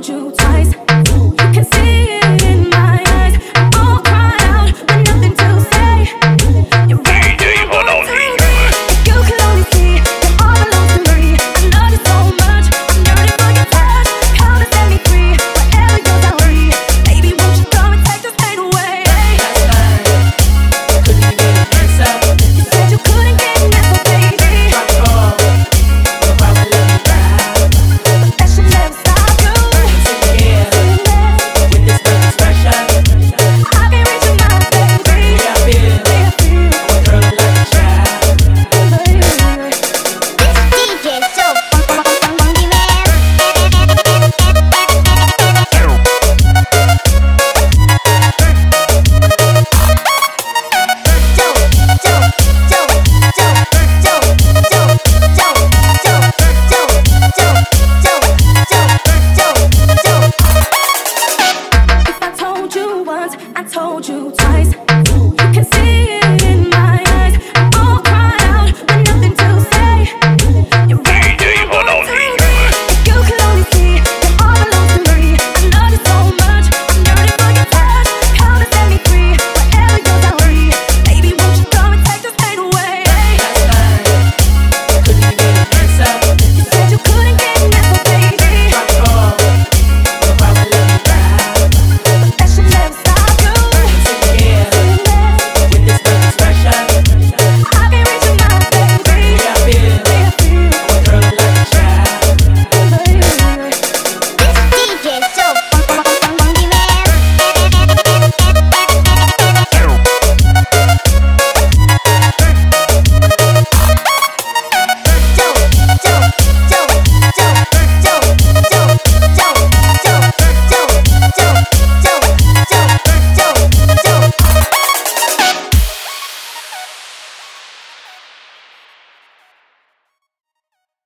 hold you tight